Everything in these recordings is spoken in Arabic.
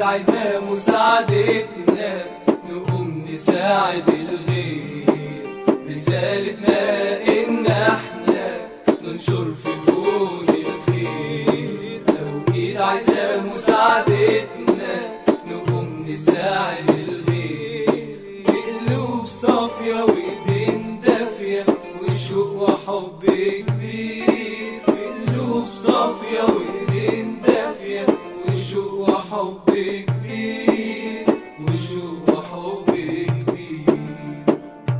ايد عايزة مساعدتنا نقوم نساعد الغير رسالتنا إن إحنا ننشر في الكون الخير. لو ايد عايزة مساعدتنا نقوم نساعد الغير. بقلوب صافية وايدين دافية وشوق وحب كبير وحب كبير وشوق وحب كبير؟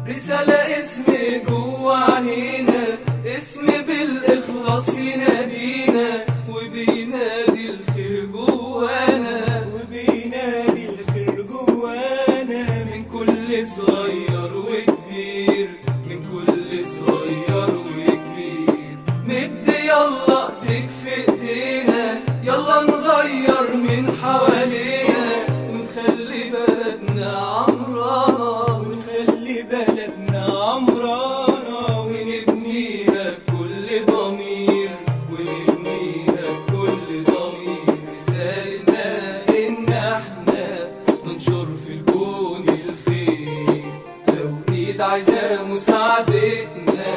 رسالة اسم جوا عنينا اسم بالإخلاص ينادينا وبينادي الخير جوانا مساعدتنا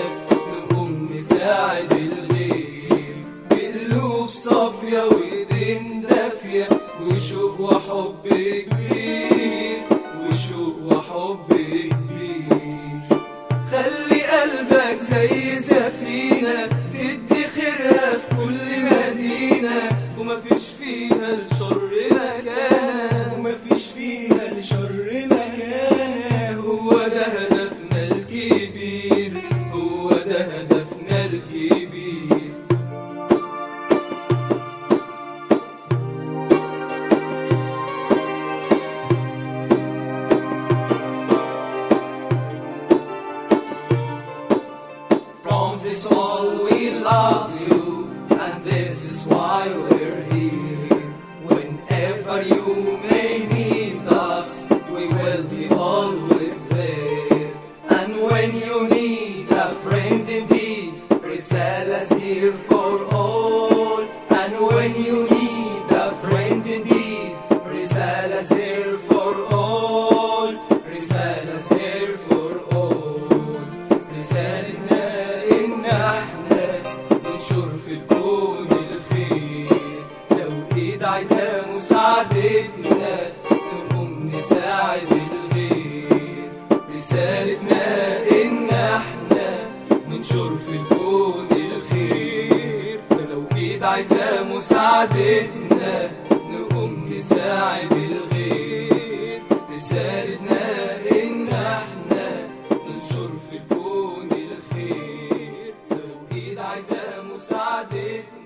نقوم نساعد الغير. بقلوب صافية وإيدين دافية. وشوق وحب كبير. وشوق وحب كبير. خلي قلبك زي سفينة. تدي خيرها في كل مدينة. ومفيش فيها الشر مكانة. ومفيش فيها الشر مكانة. This all we love you, and this is why we're here. في الكون الخير. لو إيد عايزة مساعدتنا نقوم نساعد الغير. رسالتنا إن إحنا ننشر في الكون الخير. لو إيد عايزة مساعدتنا نقوم نساعد الغير. رسالتنا إن إحنا ننشر في الكون الخير. مساعدتني